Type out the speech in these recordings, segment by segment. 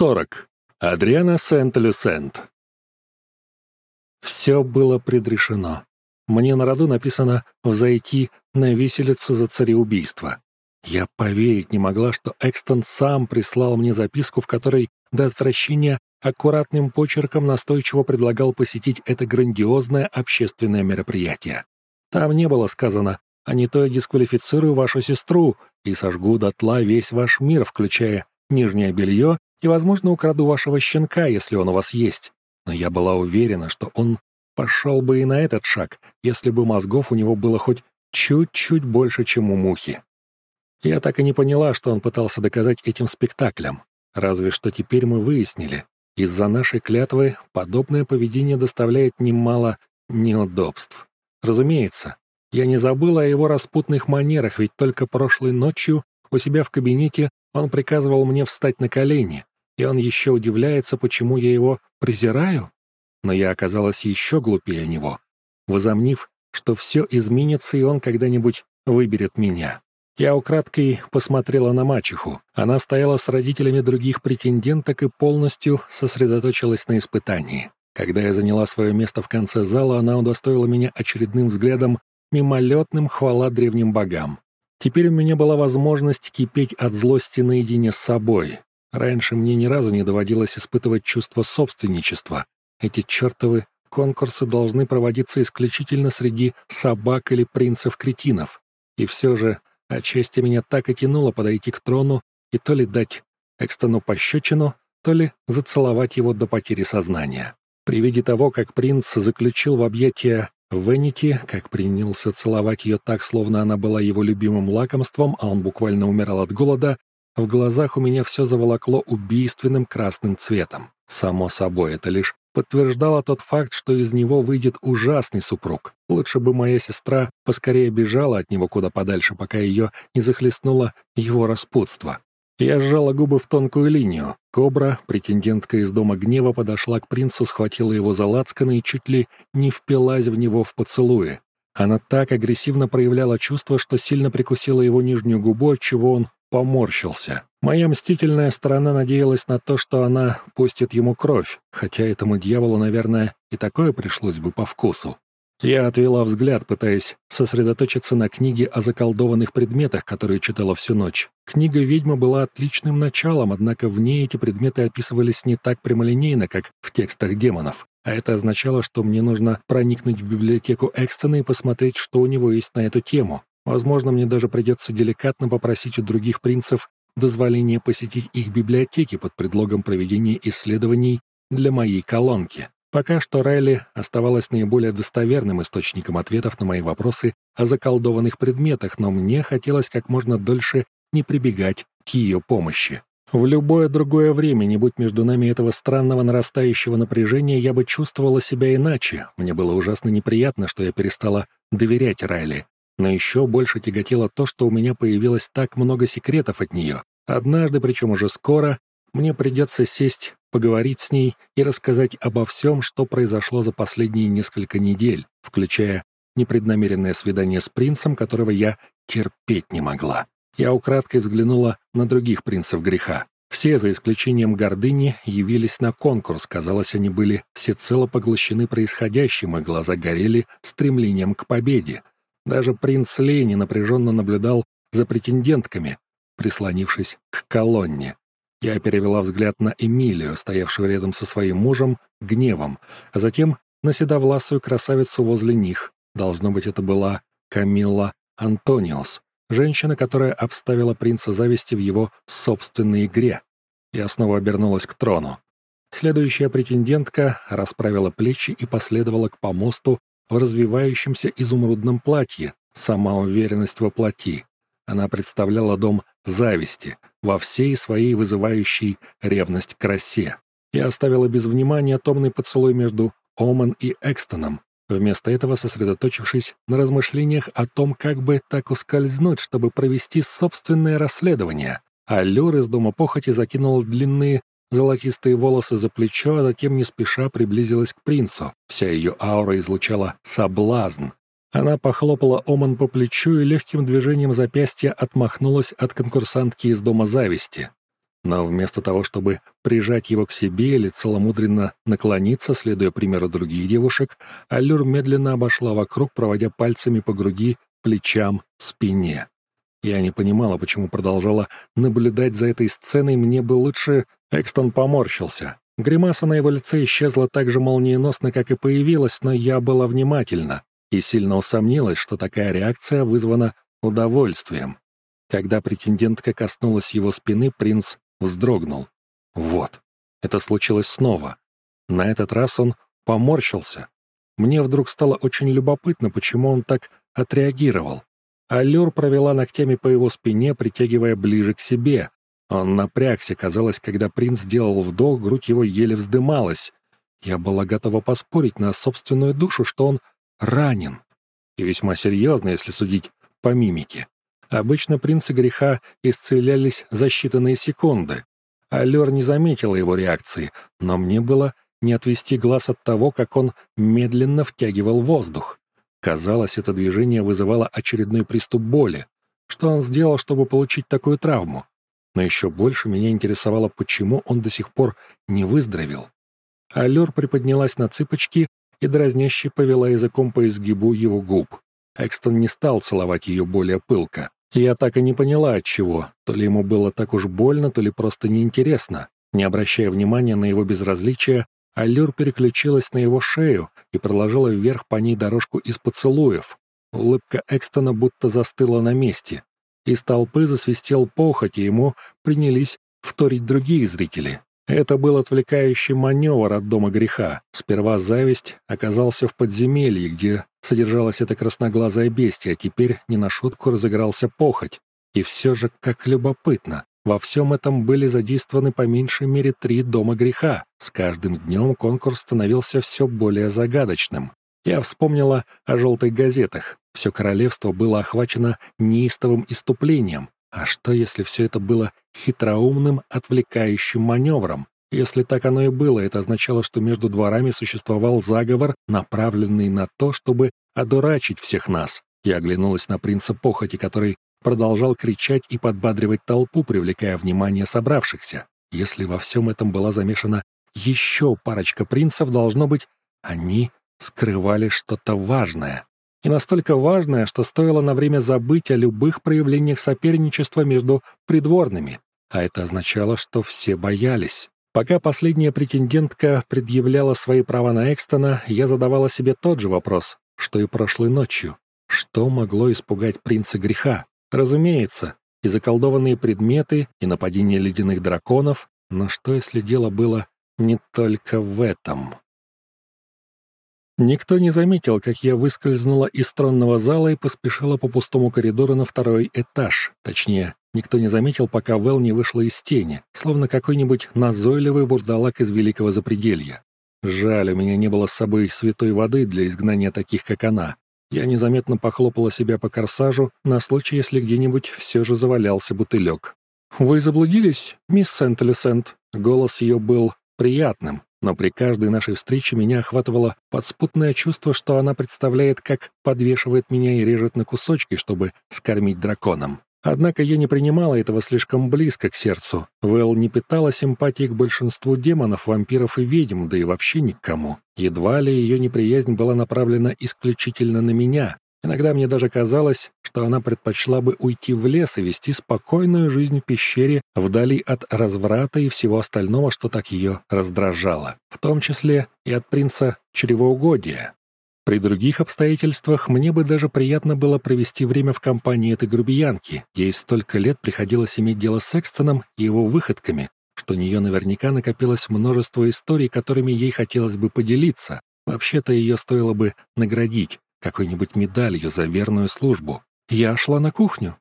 40. Адриана Сент-Люсент. Все было предрешено. Мне на роду написано «взойти на виселицу за цареубийство». Я поверить не могла, что Экстон сам прислал мне записку, в которой до отвращения аккуратным почерком настойчиво предлагал посетить это грандиозное общественное мероприятие. Там не было сказано «а не то я дисквалифицирую вашу сестру и сожгу дотла весь ваш мир, включая нижнее белье и, возможно, украду вашего щенка, если он у вас есть. Но я была уверена, что он пошел бы и на этот шаг, если бы мозгов у него было хоть чуть-чуть больше, чем у мухи. Я так и не поняла, что он пытался доказать этим спектаклем. Разве что теперь мы выяснили. Из-за нашей клятвы подобное поведение доставляет немало неудобств. Разумеется, я не забыла о его распутных манерах, ведь только прошлой ночью у себя в кабинете он приказывал мне встать на колени, и он еще удивляется, почему я его презираю? Но я оказалась еще глупее него, возомнив, что все изменится, и он когда-нибудь выберет меня. Я украдкой посмотрела на мачеху. Она стояла с родителями других претенденток и полностью сосредоточилась на испытании. Когда я заняла свое место в конце зала, она удостоила меня очередным взглядом, мимолетным хвала древним богам. Теперь у меня была возможность кипеть от злости наедине с собой. Раньше мне ни разу не доводилось испытывать чувство собственничества. Эти чертовы конкурсы должны проводиться исключительно среди собак или принцев-кретинов. И все же отчасти меня так и тянуло подойти к трону и то ли дать Экстону пощечину, то ли зацеловать его до потери сознания. При виде того, как принц заключил в объятия Венити, как принялся целовать ее так, словно она была его любимым лакомством, а он буквально умирал от голода, в глазах у меня все заволокло убийственным красным цветом. Само собой, это лишь подтверждало тот факт, что из него выйдет ужасный супруг. Лучше бы моя сестра поскорее бежала от него куда подальше, пока ее не захлестнуло его распутство. Я сжала губы в тонкую линию. Кобра, претендентка из Дома Гнева, подошла к принцу, схватила его за лацканы и чуть ли не впилась в него в поцелуе. Она так агрессивно проявляла чувство, что сильно прикусила его нижнюю губу, отчего он поморщился. Моя мстительная сторона надеялась на то, что она пустит ему кровь, хотя этому дьяволу, наверное, и такое пришлось бы по вкусу. Я отвела взгляд, пытаясь сосредоточиться на книге о заколдованных предметах, которую читала всю ночь. Книга «Ведьма» была отличным началом, однако в ней эти предметы описывались не так прямолинейно, как в текстах демонов. А это означало, что мне нужно проникнуть в библиотеку Экстона и посмотреть, что у него есть на эту тему. Возможно, мне даже придется деликатно попросить у других принцев дозволения посетить их библиотеки под предлогом проведения исследований для моей колонки. Пока что Райли оставалась наиболее достоверным источником ответов на мои вопросы о заколдованных предметах, но мне хотелось как можно дольше не прибегать к ее помощи. В любое другое время, не будь между нами этого странного нарастающего напряжения, я бы чувствовала себя иначе. Мне было ужасно неприятно, что я перестала доверять Райли. Но еще больше тяготило то, что у меня появилось так много секретов от нее. Однажды, причем уже скоро, мне придется сесть поговорить с ней и рассказать обо всем, что произошло за последние несколько недель, включая непреднамеренное свидание с принцем, которого я терпеть не могла. Я украдкой взглянула на других принцев греха. Все, за исключением гордыни, явились на конкурс. Казалось, они были всецело поглощены происходящим, и глаза горели стремлением к победе. Даже принц Лени напряженно наблюдал за претендентками, прислонившись к колонне. Я перевела взгляд на Эмилию, стоявшую рядом со своим мужем, гневом, а затем на седовласую красавицу возле них. Должно быть, это была Камилла Антониус, женщина, которая обставила принца зависти в его собственной игре. Я снова обернулась к трону. Следующая претендентка расправила плечи и последовала к помосту в развивающемся изумрудном платье, сама уверенность воплоти. Она представляла дом зависти во всей своей вызывающей ревность красе. Я оставила без внимания томный поцелуй между Оман и Экстоном, вместо этого сосредоточившись на размышлениях о том, как бы так ускользнуть, чтобы провести собственное расследование. А Люр из дома похоти закинул длинные золотистые волосы за плечо, а затем не спеша приблизилась к принцу. Вся ее аура излучала соблазн, она похлопала Оман по плечу и легким движением запястья отмахнулась от конкурсантки из Дома Зависти. Но вместо того, чтобы прижать его к себе или целомудренно наклониться, следуя примеру других девушек, Аллюр медленно обошла вокруг, проводя пальцами по груди, плечам, спине. Я не понимала, почему продолжала наблюдать за этой сценой, мне бы лучше... Экстон поморщился. Гримаса на его лице исчезла так же молниеносно, как и появилась, но я была внимательна и сильно усомнилась, что такая реакция вызвана удовольствием. Когда претендентка коснулась его спины, принц вздрогнул. Вот, это случилось снова. На этот раз он поморщился. Мне вдруг стало очень любопытно, почему он так отреагировал. Аллюр провела ногтями по его спине, притягивая ближе к себе. Он напрягся, казалось, когда принц сделал вдох, грудь его еле вздымалась. Я была готова поспорить на собственную душу, что он ранен. И весьма серьезно, если судить по мимике. Обычно принцы греха исцелялись за считанные секунды. Аллер не заметила его реакции, но мне было не отвести глаз от того, как он медленно втягивал воздух. Казалось, это движение вызывало очередной приступ боли. Что он сделал, чтобы получить такую травму? Но еще больше меня интересовало, почему он до сих пор не выздоровел. Аллер приподнялась на цыпочки и дразняще повела языком по изгибу его губ. Экстон не стал целовать ее более пылко. Я так и не поняла, от чего. То ли ему было так уж больно, то ли просто неинтересно. Не обращая внимания на его безразличие, Аллюр переключилась на его шею и проложила вверх по ней дорожку из поцелуев. Улыбка Экстона будто застыла на месте. Из толпы засвистел похоть, и ему принялись вторить другие зрители. Это был отвлекающий маневр от дома греха. Сперва зависть оказался в подземелье, где содержалась эта красноглазая бестия, а теперь не на шутку разыгрался похоть. И все же, как любопытно, во всем этом были задействованы по меньшей мере три дома греха. С каждым днем конкурс становился все более загадочным. Я вспомнила о желтых газетах. Все королевство было охвачено неистовым иступлением. А что, если все это было хитроумным, отвлекающим маневром? Если так оно и было, это означало, что между дворами существовал заговор, направленный на то, чтобы одурачить всех нас. Я оглянулась на принца похоти, который продолжал кричать и подбадривать толпу, привлекая внимание собравшихся. Если во всем этом была замешана еще парочка принцев, должно быть, они скрывали что-то важное. И настолько важное, что стоило на время забыть о любых проявлениях соперничества между придворными. А это означало, что все боялись. Пока последняя претендентка предъявляла свои права на Экстона, я задавала себе тот же вопрос, что и прошлой ночью. Что могло испугать принца греха? Разумеется, и заколдованные предметы, и нападение ледяных драконов, но что если дело было не только в этом? Никто не заметил, как я выскользнула из тронного зала и поспешила по пустому коридору на второй этаж, точнее, Никто не заметил, пока Вэл не вышла из тени, словно какой-нибудь назойливый бурдалак из Великого Запределья. Жаль, у меня не было с собой святой воды для изгнания таких, как она. Я незаметно похлопала себя по корсажу на случай, если где-нибудь все же завалялся бутылек. «Вы заблудились, мисс Сент-Элисент?» Голос ее был приятным, но при каждой нашей встрече меня охватывало подспутное чувство, что она представляет, как подвешивает меня и режет на кусочки, чтобы скормить драконом. Однако я не принимала этого слишком близко к сердцу. Вэл не питала симпатии к большинству демонов, вампиров и ведьм, да и вообще ни к кому. Едва ли ее неприязнь была направлена исключительно на меня. Иногда мне даже казалось, что она предпочла бы уйти в лес и вести спокойную жизнь в пещере вдали от разврата и всего остального, что так ее раздражало, в том числе и от принца чревоугодия. При других обстоятельствах мне бы даже приятно было провести время в компании этой грубиянки. Ей столько лет приходилось иметь дело с Экстоном и его выходками, что у нее наверняка накопилось множество историй, которыми ей хотелось бы поделиться. Вообще-то ее стоило бы наградить какой-нибудь медалью за верную службу. Я шла на кухню.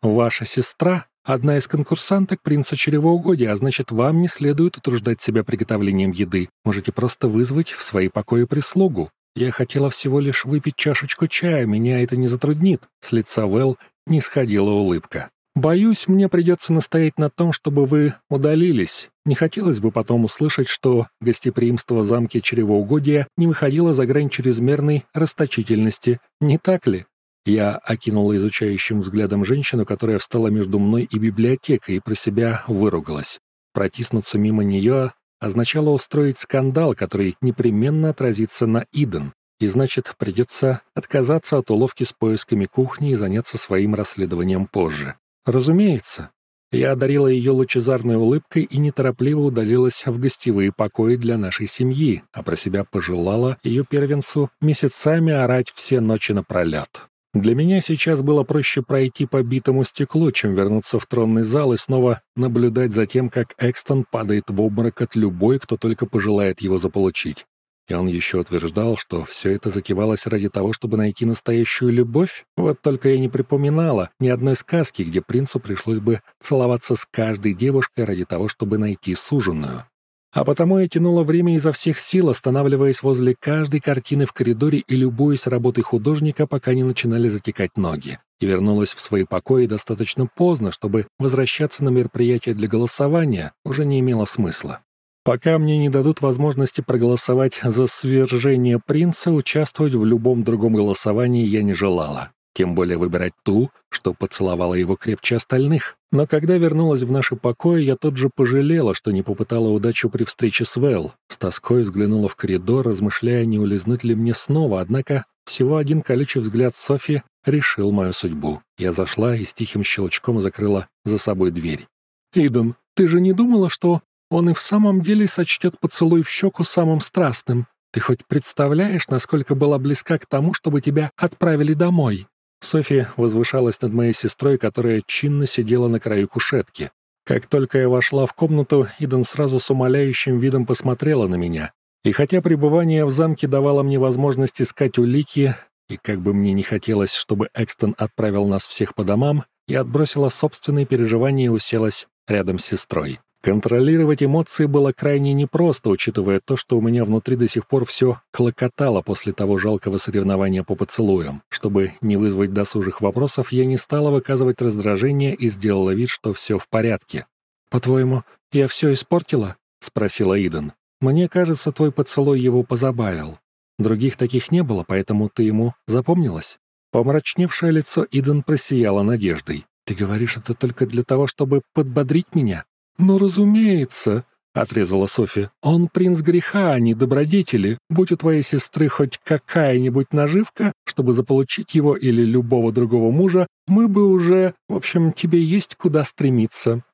Ваша сестра — одна из конкурсанток принца чревоугодия, а значит, вам не следует утруждать себя приготовлением еды. Можете просто вызвать в свои покои прислугу. Я хотела всего лишь выпить чашечку чая, меня это не затруднит». С лица Вэл не сходила улыбка. «Боюсь, мне придется настоять на том, чтобы вы удалились. Не хотелось бы потом услышать, что гостеприимство замки чревоугодия не выходило за грань чрезмерной расточительности, не так ли?» Я окинула изучающим взглядом женщину, которая встала между мной и библиотекой, и про себя выругалась. Протиснуться мимо нее означало устроить скандал, который непременно отразится на Иден, и значит, придется отказаться от уловки с поисками кухни и заняться своим расследованием позже. Разумеется. Я одарила ее лучезарной улыбкой и неторопливо удалилась в гостевые покои для нашей семьи, а про себя пожелала ее первенцу месяцами орать все ночи напролет. Для меня сейчас было проще пройти по битому стеклу, чем вернуться в тронный зал и снова наблюдать за тем, как Экстон падает в обморок от любой, кто только пожелает его заполучить. И он еще утверждал, что все это затевалось ради того, чтобы найти настоящую любовь. Вот только я не припоминала ни одной сказки, где принцу пришлось бы целоваться с каждой девушкой ради того, чтобы найти суженную. А потому я тянула время изо всех сил, останавливаясь возле каждой картины в коридоре и любуясь работой художника, пока не начинали затекать ноги. И вернулась в свои покои достаточно поздно, чтобы возвращаться на мероприятие для голосования уже не имело смысла. Пока мне не дадут возможности проголосовать за свержение принца, участвовать в любом другом голосовании я не желала. Тем более выбирать ту, что поцеловала его крепче остальных. Но когда вернулась в наши покои, я тут же пожалела, что не попытала удачу при встрече с Вэл. С тоской взглянула в коридор, размышляя, не улизнуть ли мне снова, однако всего один колючий взгляд Софи решил мою судьбу. Я зашла и с тихим щелчком закрыла за собой дверь. «Иден, ты же не думала, что он и в самом деле сочтет поцелуй в щеку самым страстным? Ты хоть представляешь, насколько была близка к тому, чтобы тебя отправили домой?» София возвышалась над моей сестрой, которая чинно сидела на краю кушетки. Как только я вошла в комнату, Иден сразу с умоляющим видом посмотрела на меня. И хотя пребывание в замке давало мне возможность искать улики, и как бы мне не хотелось, чтобы Экстон отправил нас всех по домам, я отбросила собственные переживания и уселась рядом с сестрой. Контролировать эмоции было крайне непросто, учитывая то, что у меня внутри до сих пор все клокотало после того жалкого соревнования по поцелуям. Чтобы не вызвать досужих вопросов, я не стала выказывать раздражение и сделала вид, что все в порядке. «По-твоему, я все испортила?» — спросила Иден. «Мне кажется, твой поцелуй его позабавил. Других таких не было, поэтому ты ему запомнилась?» Помрачневшее лицо Иден просияло надеждой. «Ты говоришь это только для того, чтобы подбодрить меня?» «Ну, разумеется», — отрезала Софья. «Он принц греха, а не добродетели. Будь у твоей сестры хоть какая-нибудь наживка, чтобы заполучить его или любого другого мужа, мы бы уже... В общем, тебе есть куда стремиться».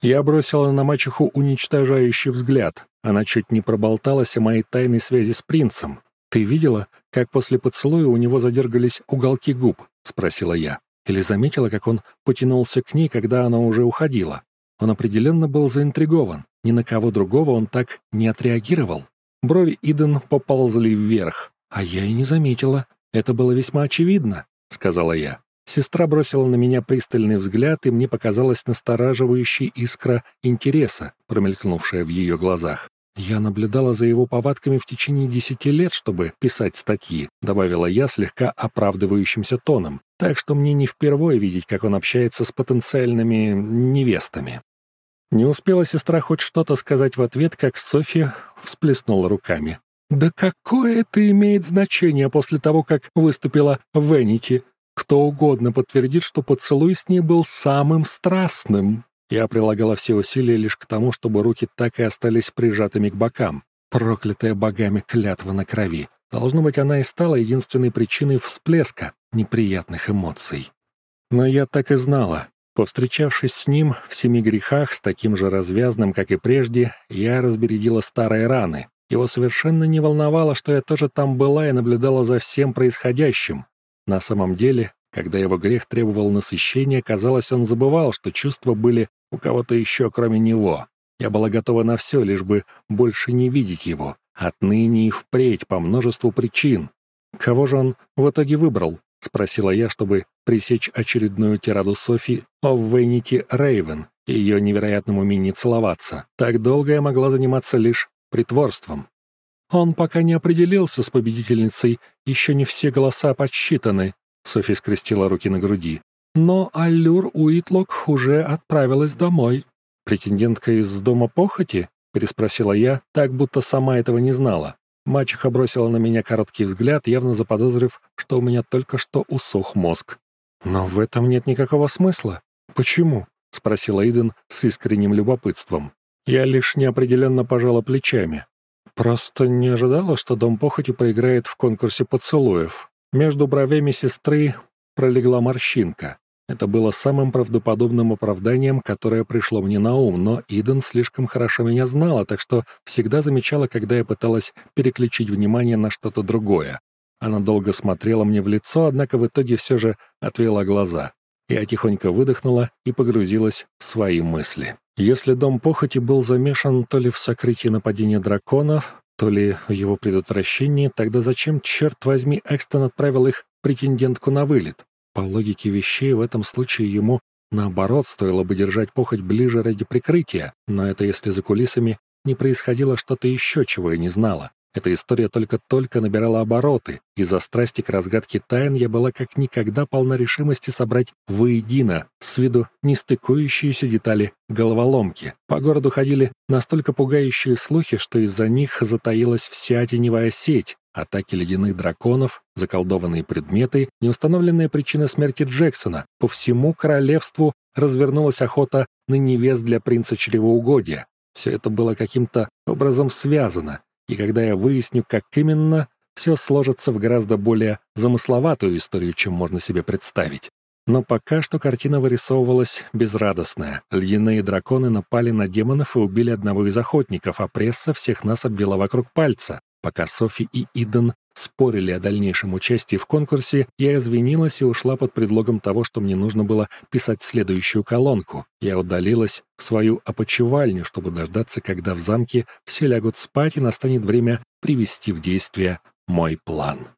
Я бросила на мачеху уничтожающий взгляд. Она чуть не проболталась о моей тайной связи с принцем. «Ты видела, как после поцелуя у него задергались уголки губ?» — спросила я. Или заметила, как он потянулся к ней, когда она уже уходила? Он определенно был заинтригован. Ни на кого другого он так не отреагировал. Брови Иден поползли вверх. «А я и не заметила. Это было весьма очевидно», — сказала я. Сестра бросила на меня пристальный взгляд, и мне показалась настораживающая искра интереса, промелькнувшая в ее глазах. «Я наблюдала за его повадками в течение десяти лет, чтобы писать статьи», добавила я слегка оправдывающимся тоном, так что мне не впервые видеть, как он общается с потенциальными невестами. Не успела сестра хоть что-то сказать в ответ, как Софья всплеснула руками. «Да какое это имеет значение после того, как выступила Венити? Кто угодно подтвердит, что поцелуй с ней был самым страстным». Я прилагала все усилия лишь к тому, чтобы руки так и остались прижатыми к бокам. Проклятая богами клятва на крови. Должно быть, она и стала единственной причиной всплеска неприятных эмоций. Но я так и знала. Повстречавшись с ним в семи грехах, с таким же развязным, как и прежде, я разбередила старые раны. Его совершенно не волновало, что я тоже там была и наблюдала за всем происходящим. На самом деле, когда его грех требовал насыщения, казалось, он забывал, что чувства были у кого-то еще, кроме него. Я была готова на все, лишь бы больше не видеть его. Отныне и впредь, по множеству причин. Кого же он в итоге выбрал? — спросила я, чтобы пресечь очередную тираду Софи о Венити Рейвен и ее невероятном умении целоваться. Так долго я могла заниматься лишь притворством. Он пока не определился с победительницей, еще не все голоса подсчитаны, Софи скрестила руки на груди. Но Аллюр Уитлок уже отправилась домой. «Претендентка из дома похоти?» — переспросила я, так будто сама этого не знала. Мачеха бросила на меня короткий взгляд, явно заподозрив, что у меня только что усох мозг. «Но в этом нет никакого смысла. Почему?» — спросила Иден с искренним любопытством. Я лишь неопределенно пожала плечами. Просто не ожидала, что Дом Похоти проиграет в конкурсе поцелуев. Между бровями сестры пролегла морщинка. Это было самым правдоподобным оправданием, которое пришло мне на ум, но Иден слишком хорошо меня знала, так что всегда замечала, когда я пыталась переключить внимание на что-то другое. Она долго смотрела мне в лицо, однако в итоге все же отвела глаза. Я тихонько выдохнула и погрузилась в свои мысли. Если дом похоти был замешан то ли в сокрытии нападения драконов, то ли в его предотвращении, тогда зачем, черт возьми, Экстон отправил их претендентку на вылет? По логике вещей, в этом случае ему, наоборот, стоило бы держать похоть ближе ради прикрытия, но это если за кулисами не происходило что-то еще, чего я не знала. Эта история только-только набирала обороты. Из-за страсти к разгадке тайн я была как никогда полна решимости собрать воедино, с виду не стыкующиеся детали головоломки. По городу ходили настолько пугающие слухи, что из-за них затаилась вся теневая сеть, Атаки ледяных драконов, заколдованные предметы, неустановленная причина смерти Джексона. По всему королевству развернулась охота на невест для принца чревоугодия. Все это было каким-то образом связано, и когда я выясню, как именно, все сложится в гораздо более замысловатую историю, чем можно себе представить. Но пока что картина вырисовывалась безрадостная. Ледяные драконы напали на демонов и убили одного из охотников, а пресса всех нас обвела вокруг пальца. Пока Софи и Иден спорили о дальнейшем участии в конкурсе, я извинилась и ушла под предлогом того, что мне нужно было писать следующую колонку. Я удалилась в свою опочивальню, чтобы дождаться, когда в замке все лягут спать и настанет время привести в действие мой план.